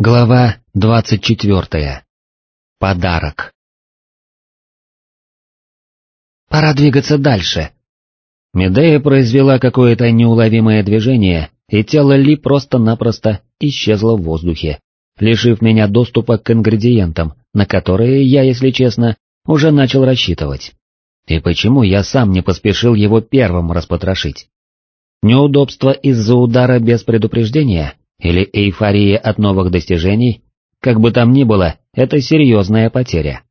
Глава двадцать четвертая. Подарок. «Пора двигаться дальше». Медея произвела какое-то неуловимое движение, и тело Ли просто-напросто исчезло в воздухе, лишив меня доступа к ингредиентам, на которые я, если честно, уже начал рассчитывать. И почему я сам не поспешил его первым распотрошить? Неудобство из-за удара без предупреждения? Или эйфория от новых достижений? Как бы там ни было, это серьезная потеря.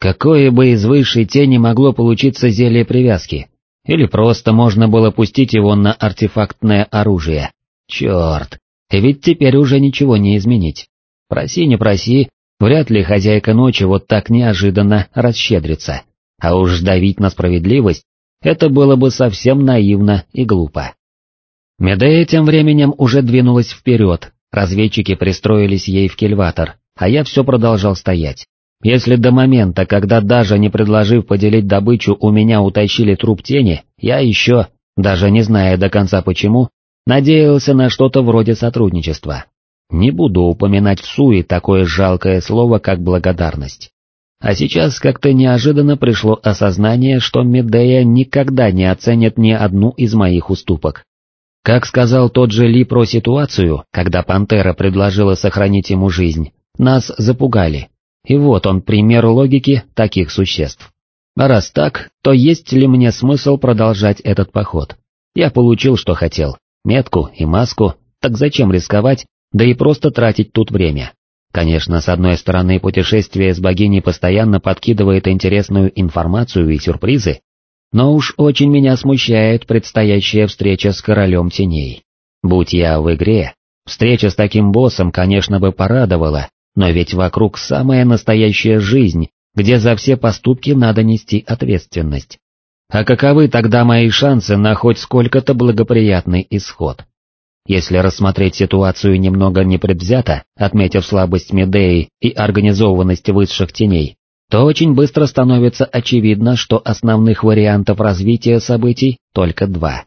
Какое бы из высшей тени могло получиться зелье привязки? Или просто можно было пустить его на артефактное оружие? Черт, ведь теперь уже ничего не изменить. Проси не проси, вряд ли хозяйка ночи вот так неожиданно расщедрится. А уж давить на справедливость, это было бы совсем наивно и глупо. Медея тем временем уже двинулась вперед, разведчики пристроились ей в кельватор, а я все продолжал стоять. Если до момента, когда даже не предложив поделить добычу у меня утащили труп тени, я еще, даже не зная до конца почему, надеялся на что-то вроде сотрудничества. Не буду упоминать в суе такое жалкое слово, как благодарность. А сейчас как-то неожиданно пришло осознание, что Медея никогда не оценит ни одну из моих уступок. Как сказал тот же Ли про ситуацию, когда пантера предложила сохранить ему жизнь, нас запугали. И вот он пример логики таких существ. А раз так, то есть ли мне смысл продолжать этот поход? Я получил, что хотел, метку и маску, так зачем рисковать, да и просто тратить тут время? Конечно, с одной стороны, путешествие с богиней постоянно подкидывает интересную информацию и сюрпризы, но уж очень меня смущает предстоящая встреча с королем теней. Будь я в игре, встреча с таким боссом, конечно, бы порадовала, но ведь вокруг самая настоящая жизнь, где за все поступки надо нести ответственность. А каковы тогда мои шансы на хоть сколько-то благоприятный исход? Если рассмотреть ситуацию немного непредвзято, отметив слабость Медеи и организованность высших теней, то очень быстро становится очевидно, что основных вариантов развития событий только два.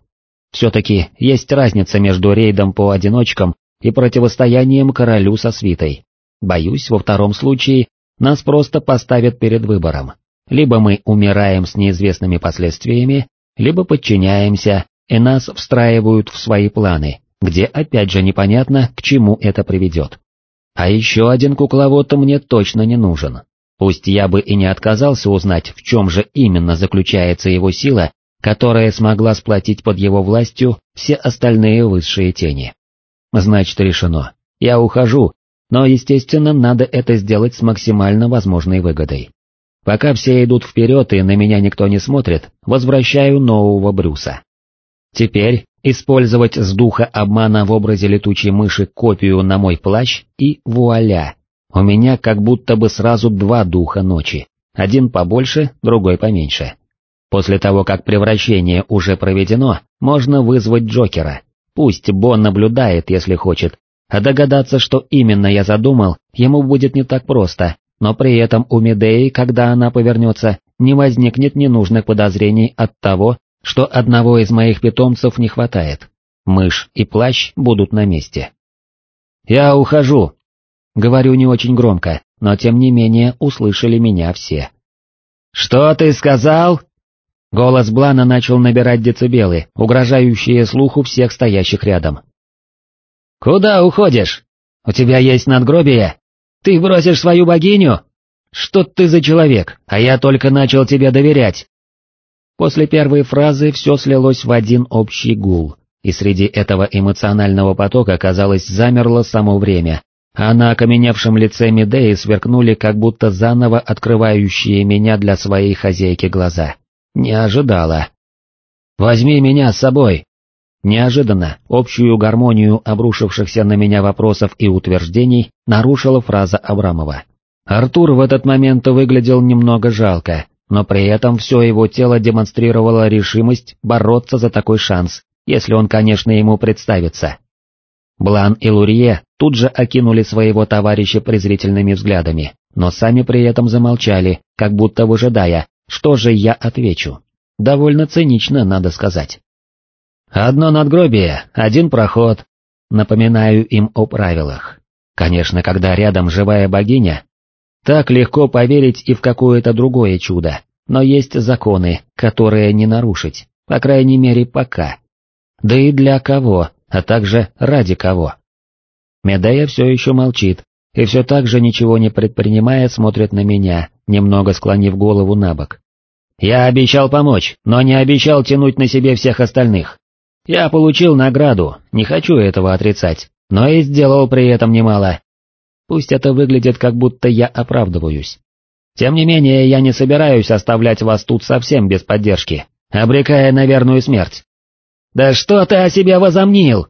Все-таки есть разница между рейдом по одиночкам и противостоянием королю со свитой. Боюсь, во втором случае нас просто поставят перед выбором. Либо мы умираем с неизвестными последствиями, либо подчиняемся, и нас встраивают в свои планы, где опять же непонятно, к чему это приведет. А еще один кукловод мне точно не нужен. Пусть я бы и не отказался узнать, в чем же именно заключается его сила, которая смогла сплотить под его властью все остальные высшие тени. Значит, решено. Я ухожу, но, естественно, надо это сделать с максимально возможной выгодой. Пока все идут вперед и на меня никто не смотрит, возвращаю нового Брюса. Теперь использовать с духа обмана в образе летучей мыши копию на мой плащ и вуаля, у меня как будто бы сразу два духа ночи, один побольше, другой поменьше. После того, как превращение уже проведено, можно вызвать Джокера. Пусть Бон наблюдает, если хочет, а догадаться, что именно я задумал, ему будет не так просто, но при этом у Медеи, когда она повернется, не возникнет ненужных подозрений от того, что одного из моих питомцев не хватает. Мышь и плащ будут на месте. «Я ухожу», Говорю не очень громко, но тем не менее услышали меня все. «Что ты сказал?» Голос Блана начал набирать децибелы, угрожающие слуху всех стоящих рядом. «Куда уходишь? У тебя есть надгробие? Ты бросишь свою богиню? Что ты за человек, а я только начал тебе доверять?» После первой фразы все слилось в один общий гул, и среди этого эмоционального потока, казалось, замерло само время, а на окаменевшем лице Медеи сверкнули как будто заново открывающие меня для своей хозяйки глаза. Не ожидала. «Возьми меня с собой!» Неожиданно общую гармонию обрушившихся на меня вопросов и утверждений нарушила фраза Абрамова. Артур в этот момент выглядел немного жалко, но при этом все его тело демонстрировало решимость бороться за такой шанс, если он, конечно, ему представится. Блан и Лурье тут же окинули своего товарища презрительными взглядами, но сами при этом замолчали, как будто выжидая, что же я отвечу. Довольно цинично, надо сказать. «Одно надгробие, один проход», напоминаю им о правилах. Конечно, когда рядом живая богиня, так легко поверить и в какое-то другое чудо, но есть законы, которые не нарушить, по крайней мере пока. Да и для кого, а также ради кого. Медея все еще молчит, и все так же ничего не предпринимая смотрит на меня, немного склонив голову на бок. Я обещал помочь, но не обещал тянуть на себе всех остальных. Я получил награду, не хочу этого отрицать, но и сделал при этом немало. Пусть это выглядит как будто я оправдываюсь. Тем не менее, я не собираюсь оставлять вас тут совсем без поддержки, обрекая на верную смерть. «Да что ты о себе возомнил?»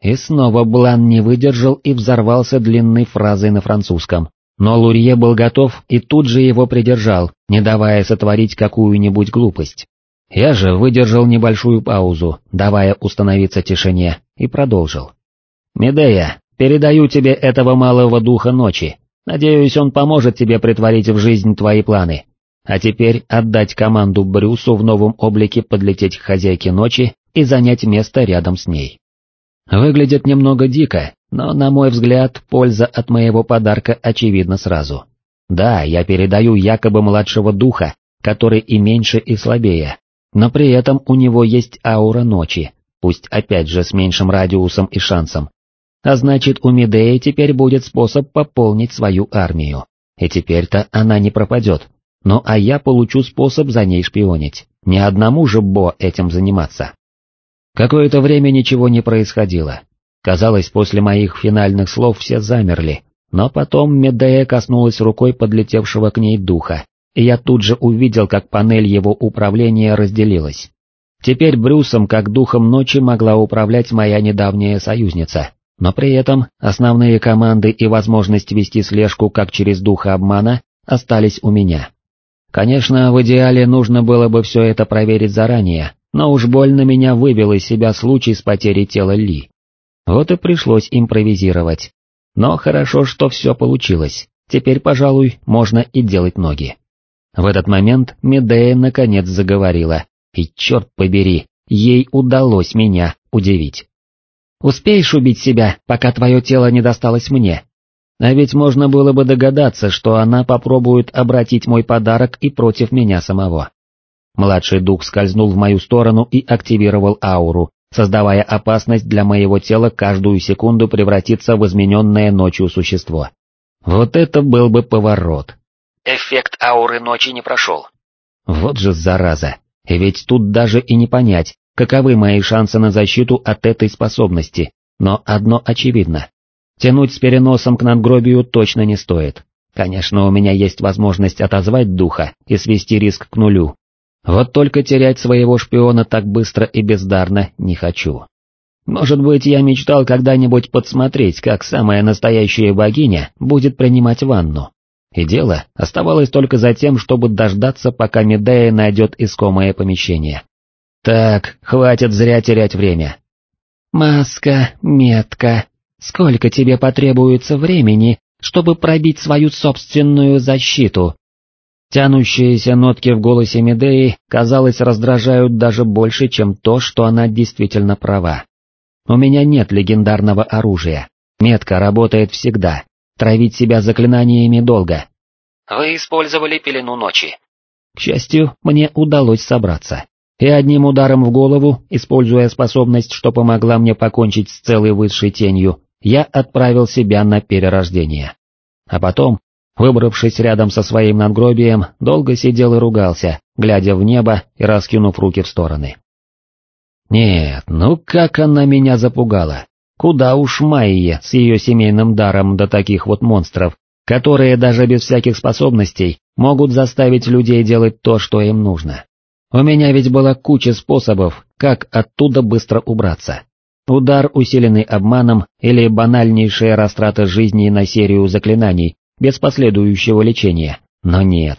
И снова Блан не выдержал и взорвался длинной фразой на французском, но Лурье был готов и тут же его придержал, не давая сотворить какую-нибудь глупость. Я же выдержал небольшую паузу, давая установиться тишине, и продолжил. «Медея, передаю тебе этого малого духа ночи. Надеюсь, он поможет тебе притворить в жизнь твои планы. А теперь отдать команду Брюсу в новом облике подлететь к хозяйке ночи и занять место рядом с ней. Выглядит немного дико, но, на мой взгляд, польза от моего подарка очевидна сразу. Да, я передаю якобы младшего духа, который и меньше, и слабее, но при этом у него есть аура ночи, пусть опять же с меньшим радиусом и шансом. А значит, у Медеи теперь будет способ пополнить свою армию. И теперь-то она не пропадет. Ну а я получу способ за ней шпионить. Не одному же Бо этим заниматься. Какое-то время ничего не происходило. Казалось, после моих финальных слов все замерли, но потом Медея коснулась рукой подлетевшего к ней духа, и я тут же увидел, как панель его управления разделилась. Теперь Брюсом, как духом ночи, могла управлять моя недавняя союзница, но при этом основные команды и возможность вести слежку как через духа обмана остались у меня. Конечно, в идеале нужно было бы все это проверить заранее, но уж больно меня вывел из себя случай с потерей тела Ли. Вот и пришлось импровизировать. Но хорошо, что все получилось, теперь, пожалуй, можно и делать ноги. В этот момент Медея наконец заговорила, и черт побери, ей удалось меня удивить. «Успеешь убить себя, пока твое тело не досталось мне?» А ведь можно было бы догадаться, что она попробует обратить мой подарок и против меня самого. Младший дух скользнул в мою сторону и активировал ауру, создавая опасность для моего тела каждую секунду превратиться в измененное ночью существо. Вот это был бы поворот. Эффект ауры ночи не прошел. Вот же зараза, ведь тут даже и не понять, каковы мои шансы на защиту от этой способности, но одно очевидно. Тянуть с переносом к надгробию точно не стоит. Конечно, у меня есть возможность отозвать духа и свести риск к нулю, вот только терять своего шпиона так быстро и бездарно не хочу. Может быть, я мечтал когда-нибудь подсмотреть, как самая настоящая богиня будет принимать ванну. И дело оставалось только за тем, чтобы дождаться, пока Медея найдет искомое помещение. Так, хватит зря терять время. «Маска, метка, сколько тебе потребуется времени, чтобы пробить свою собственную защиту?» Тянущиеся нотки в голосе Медеи, казалось, раздражают даже больше, чем то, что она действительно права. У меня нет легендарного оружия. Метка работает всегда. Травить себя заклинаниями долго. Вы использовали пелену ночи. К счастью, мне удалось собраться. И одним ударом в голову, используя способность, что помогла мне покончить с целой высшей тенью, я отправил себя на перерождение. А потом, Выбравшись рядом со своим надгробием, долго сидел и ругался, глядя в небо и раскинув руки в стороны. Нет, ну как она меня запугала. Куда уж Майя с ее семейным даром до таких вот монстров, которые даже без всяких способностей могут заставить людей делать то, что им нужно. У меня ведь была куча способов, как оттуда быстро убраться. Удар, усиленный обманом, или банальнейшая растрата жизни на серию заклинаний, без последующего лечения, но нет.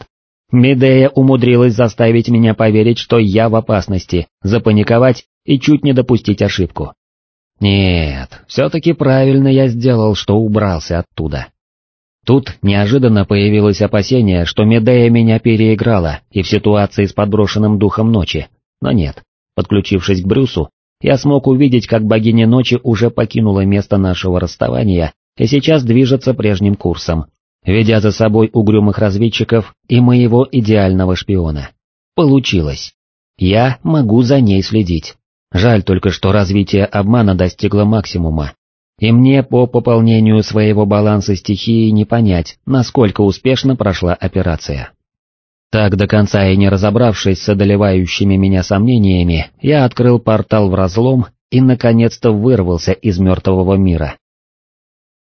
Медея умудрилась заставить меня поверить, что я в опасности, запаниковать и чуть не допустить ошибку. Нет, все-таки правильно я сделал, что убрался оттуда. Тут неожиданно появилось опасение, что Медея меня переиграла и в ситуации с подброшенным духом ночи, но нет, подключившись к Брюсу, я смог увидеть, как богиня ночи уже покинула место нашего расставания и сейчас движется прежним курсом, ведя за собой угрюмых разведчиков и моего идеального шпиона. Получилось. Я могу за ней следить. Жаль только, что развитие обмана достигло максимума, и мне по пополнению своего баланса стихии не понять, насколько успешно прошла операция. Так до конца и не разобравшись с одолевающими меня сомнениями, я открыл портал в разлом и наконец-то вырвался из мертвого мира.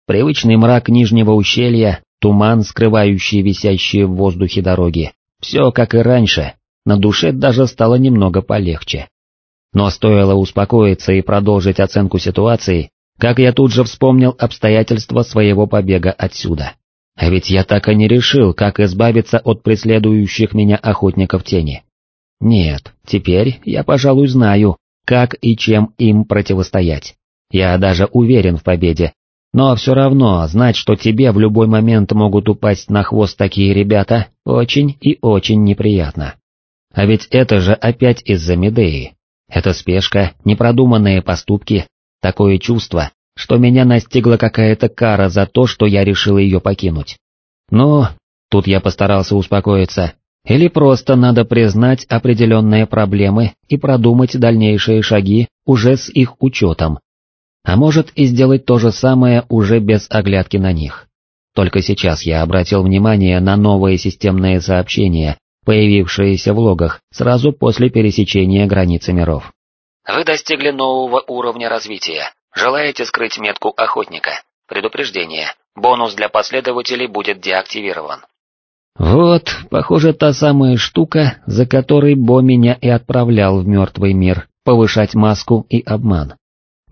Привычный мрак нижнего ущелья, туман, скрывающий висящие в воздухе дороги, все как и раньше, на душе даже стало немного полегче. Но стоило успокоиться и продолжить оценку ситуации, как я тут же вспомнил обстоятельства своего побега отсюда. А ведь я так и не решил, как избавиться от преследующих меня охотников тени. Нет, теперь я, пожалуй, знаю, как и чем им противостоять. Я даже уверен в победе. Но все равно знать, что тебе в любой момент могут упасть на хвост такие ребята, очень и очень неприятно. А ведь это же опять из-за Медеи. Это спешка, непродуманные поступки, такое чувство, что меня настигла какая-то кара за то, что я решил ее покинуть. Но, тут я постарался успокоиться, или просто надо признать определенные проблемы и продумать дальнейшие шаги уже с их учетом. А может и сделать то же самое уже без оглядки на них. Только сейчас я обратил внимание на новые системные сообщения, появившиеся в логах сразу после пересечения границы миров. Вы достигли нового уровня развития. Желаете скрыть метку охотника? Предупреждение. Бонус для последователей будет деактивирован. Вот, похоже, та самая штука, за которой Бо меня и отправлял в мертвый мир, повышать маску и обман.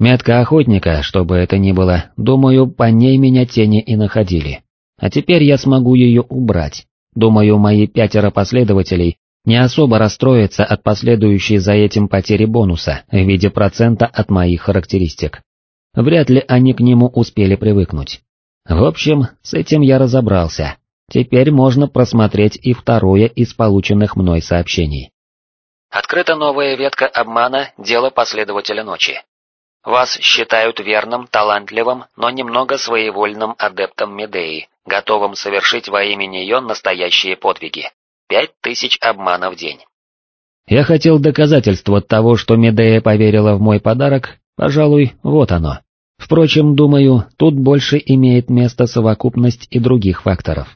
Метка охотника, чтобы это ни было, думаю, по ней меня тени и находили. А теперь я смогу ее убрать. Думаю, мои пятеро последователей не особо расстроятся от последующей за этим потери бонуса в виде процента от моих характеристик. Вряд ли они к нему успели привыкнуть. В общем, с этим я разобрался. Теперь можно просмотреть и второе из полученных мной сообщений. Открыта новая ветка обмана «Дело последователя ночи». Вас считают верным, талантливым, но немного своевольным адептом Медеи, готовым совершить во имя нее настоящие подвиги. Пять тысяч обмана в день. Я хотел доказательства того, что Медея поверила в мой подарок, пожалуй, вот оно. Впрочем, думаю, тут больше имеет место совокупность и других факторов.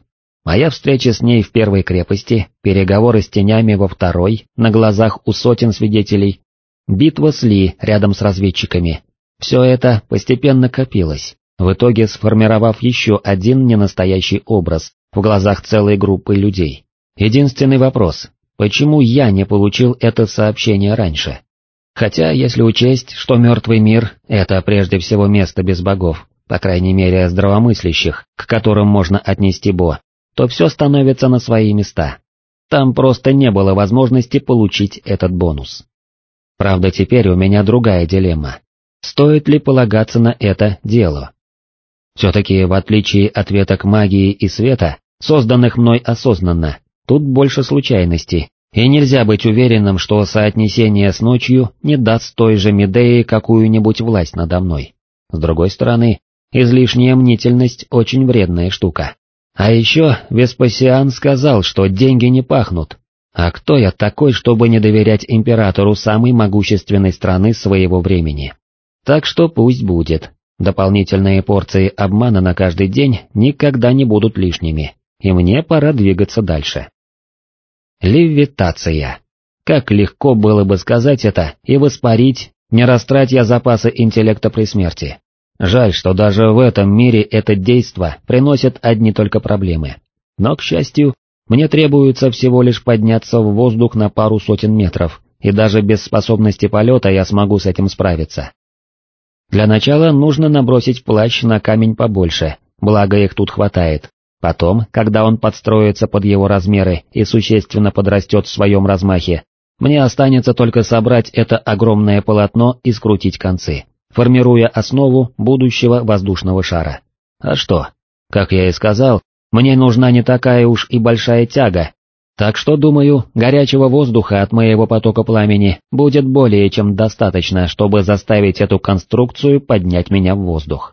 Моя встреча с ней в первой крепости, переговоры с тенями во второй, на глазах у сотен свидетелей, битва с Ли рядом с разведчиками. Все это постепенно копилось, в итоге сформировав еще один ненастоящий образ в глазах целой группы людей. Единственный вопрос, почему я не получил это сообщение раньше? Хотя, если учесть, что мертвый мир — это прежде всего место без богов, по крайней мере здравомыслящих, к которым можно отнести Бо, то все становится на свои места. Там просто не было возможности получить этот бонус. Правда, теперь у меня другая дилемма. Стоит ли полагаться на это дело? Все-таки, в отличие от веток магии и света, созданных мной осознанно, тут больше случайностей, и нельзя быть уверенным, что соотнесение с ночью не даст той же Медеи какую-нибудь власть надо мной. С другой стороны, излишняя мнительность очень вредная штука. А еще Веспасиан сказал, что деньги не пахнут. А кто я такой, чтобы не доверять императору самой могущественной страны своего времени? Так что пусть будет. Дополнительные порции обмана на каждый день никогда не будут лишними, и мне пора двигаться дальше. Левитация. Как легко было бы сказать это и воспарить, не растратя запасы интеллекта при смерти. Жаль, что даже в этом мире это действо приносит одни только проблемы. Но, к счастью, мне требуется всего лишь подняться в воздух на пару сотен метров, и даже без способности полета я смогу с этим справиться. Для начала нужно набросить плащ на камень побольше, благо их тут хватает. Потом, когда он подстроится под его размеры и существенно подрастет в своем размахе, мне останется только собрать это огромное полотно и скрутить концы формируя основу будущего воздушного шара. А что? Как я и сказал, мне нужна не такая уж и большая тяга, так что, думаю, горячего воздуха от моего потока пламени будет более чем достаточно, чтобы заставить эту конструкцию поднять меня в воздух.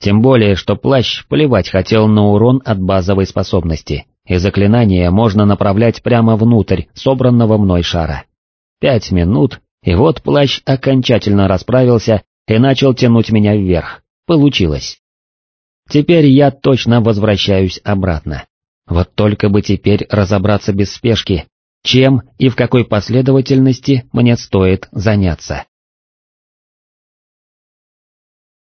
Тем более, что плащ плевать хотел на урон от базовой способности, и заклинание можно направлять прямо внутрь собранного мной шара. Пять минут, и вот плащ окончательно расправился и начал тянуть меня вверх. Получилось. Теперь я точно возвращаюсь обратно. Вот только бы теперь разобраться без спешки, чем и в какой последовательности мне стоит заняться.